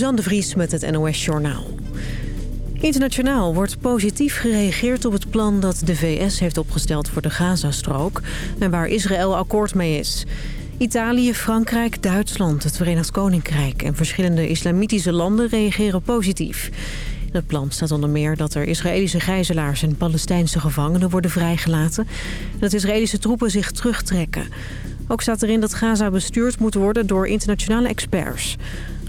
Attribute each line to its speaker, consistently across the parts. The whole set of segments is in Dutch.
Speaker 1: Suzanne de Vries met het NOS Journaal. Internationaal wordt positief gereageerd op het plan dat de VS heeft opgesteld voor de Gazastrook... en waar Israël akkoord mee is. Italië, Frankrijk, Duitsland, het Verenigd Koninkrijk en verschillende islamitische landen reageren positief. In het plan staat onder meer dat er Israëlische gijzelaars en Palestijnse gevangenen worden vrijgelaten... en dat Israëlische troepen zich terugtrekken. Ook staat erin dat Gaza bestuurd moet worden door internationale experts.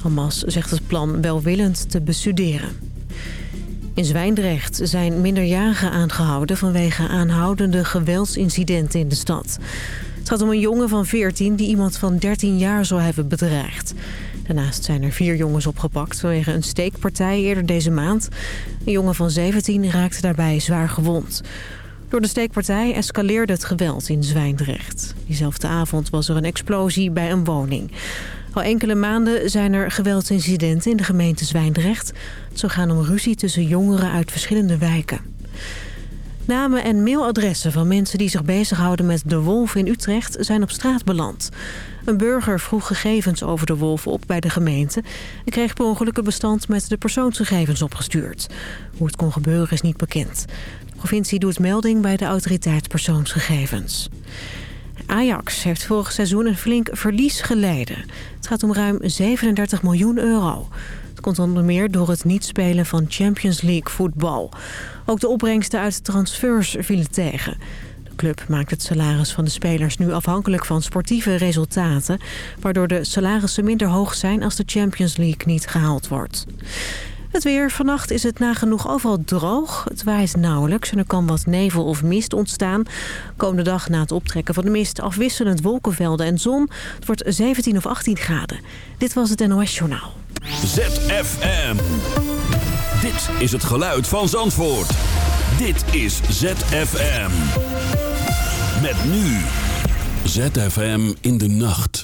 Speaker 1: Hamas zegt het plan welwillend te bestuderen. In Zwijndrecht zijn minderjarigen aangehouden vanwege aanhoudende geweldsincidenten in de stad. Het gaat om een jongen van 14 die iemand van 13 jaar zou hebben bedreigd. Daarnaast zijn er vier jongens opgepakt vanwege een steekpartij eerder deze maand. Een jongen van 17 raakte daarbij zwaar gewond. Door de steekpartij escaleerde het geweld in Zwijndrecht. Diezelfde avond was er een explosie bij een woning. Al enkele maanden zijn er geweldsincidenten in de gemeente Zwijndrecht. Zou gaan om ruzie tussen jongeren uit verschillende wijken. Namen en mailadressen van mensen die zich bezighouden met de wolf in Utrecht zijn op straat beland. Een burger vroeg gegevens over de wolf op bij de gemeente... en kreeg per ongeluk een bestand met de persoonsgegevens opgestuurd. Hoe het kon gebeuren is niet bekend. De provincie doet melding bij de autoriteit persoonsgegevens. Ajax heeft vorig seizoen een flink verlies geleden. Het gaat om ruim 37 miljoen euro. Het komt onder meer door het niet spelen van Champions League voetbal. Ook de opbrengsten uit transfers vielen tegen. De club maakt het salaris van de spelers nu afhankelijk van sportieve resultaten... waardoor de salarissen minder hoog zijn als de Champions League niet gehaald wordt. Het weer. Vannacht is het nagenoeg overal droog. Het waait nauwelijks en er kan wat nevel of mist ontstaan. Komende dag na het optrekken van de mist afwisselend wolkenvelden en zon. Het wordt 17 of 18 graden. Dit was het NOS Journaal.
Speaker 2: ZFM. Dit is het geluid van Zandvoort. Dit is ZFM. Met nu. ZFM in de nacht.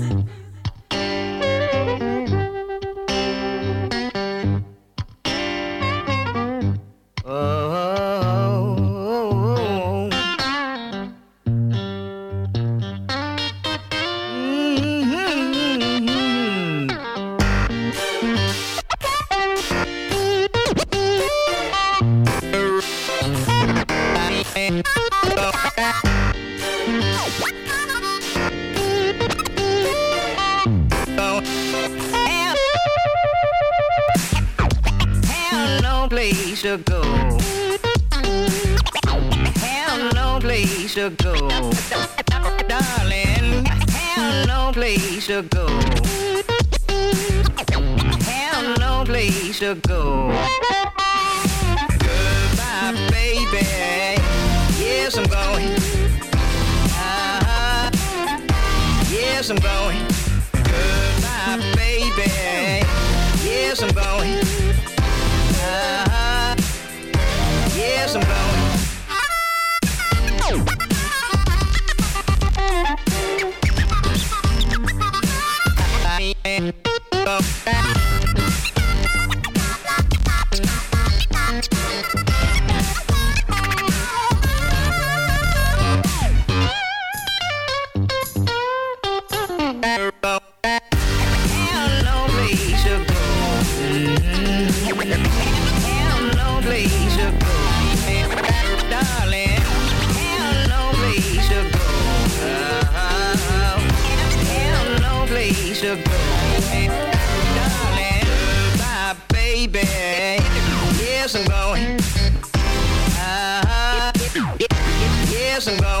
Speaker 3: baby. Yes, I'm going. Uh-huh. Yes, I'm going.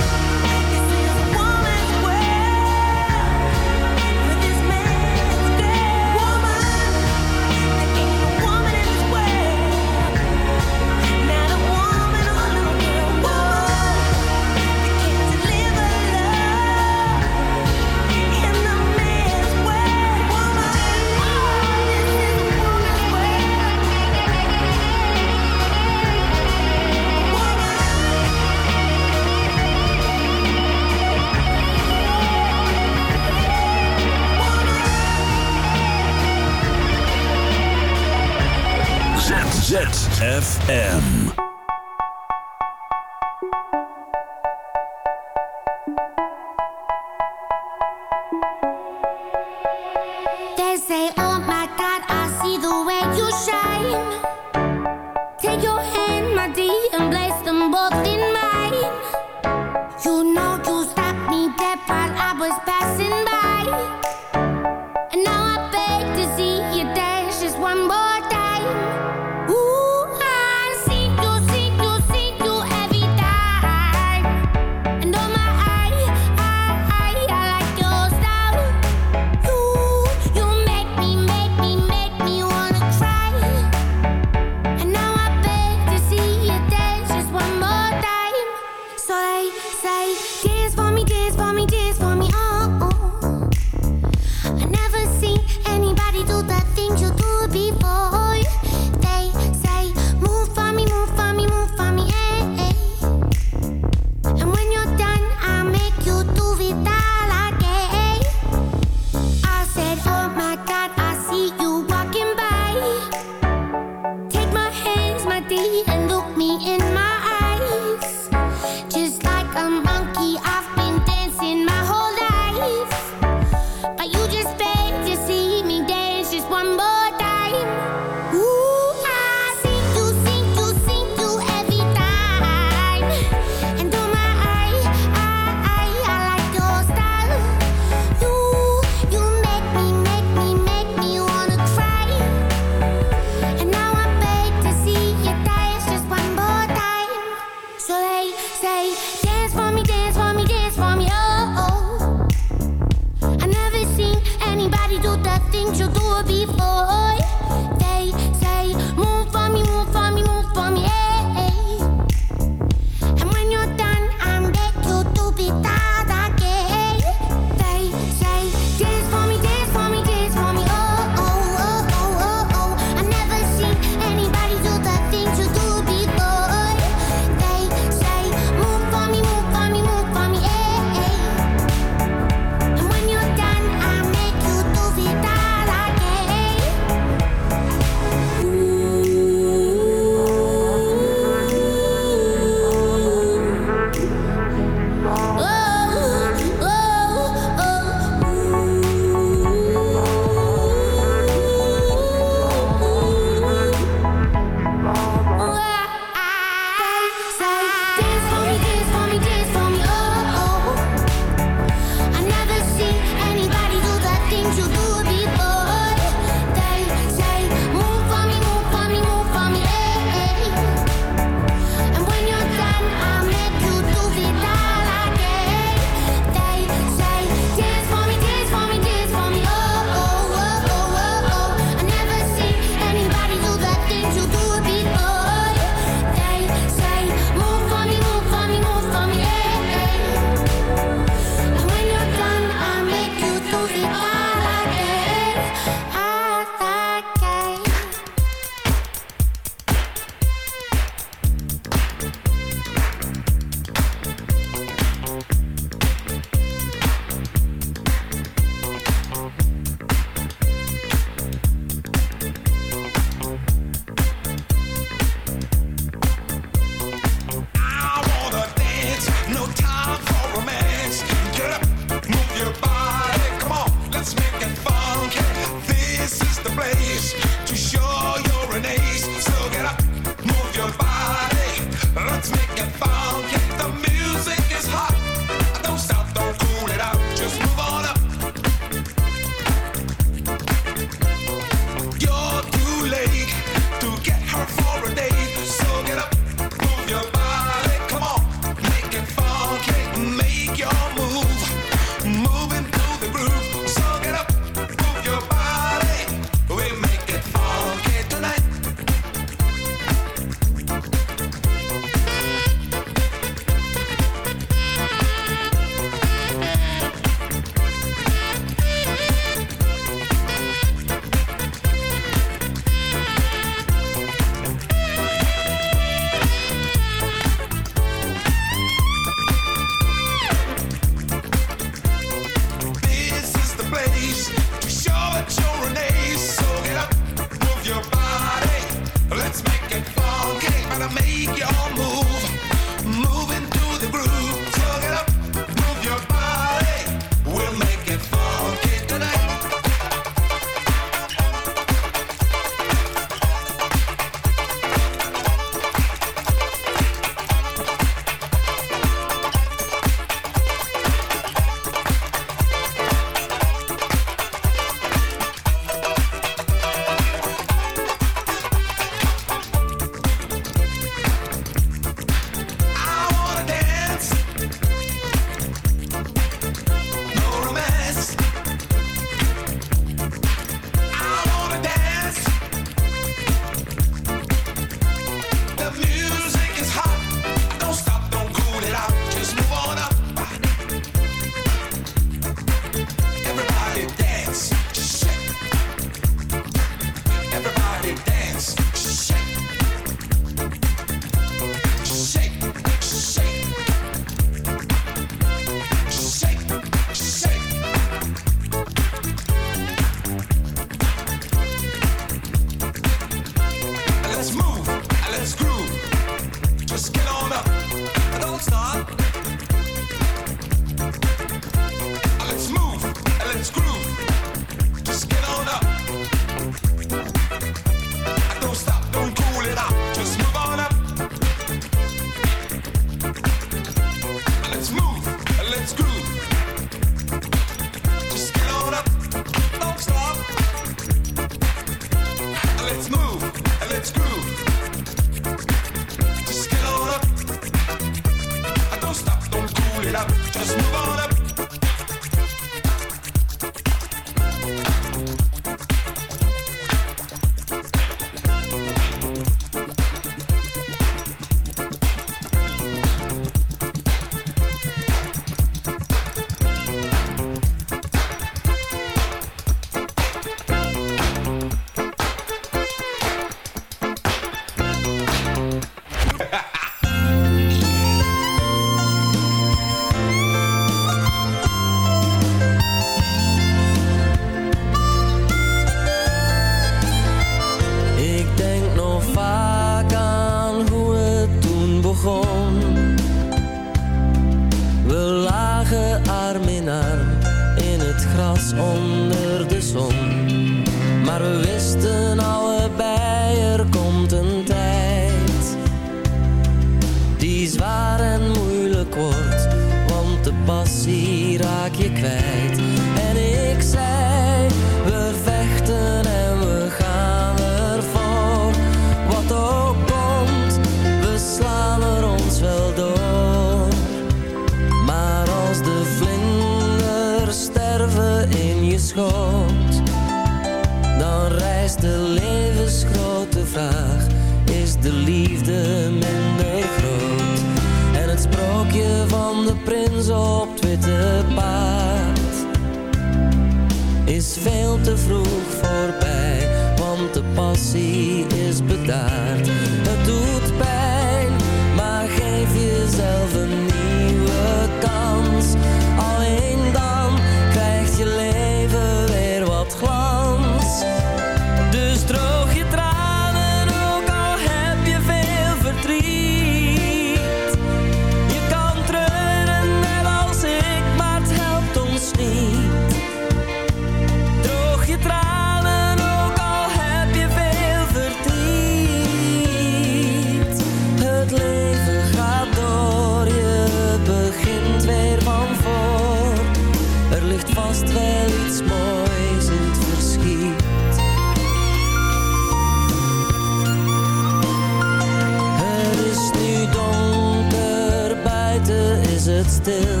Speaker 4: Is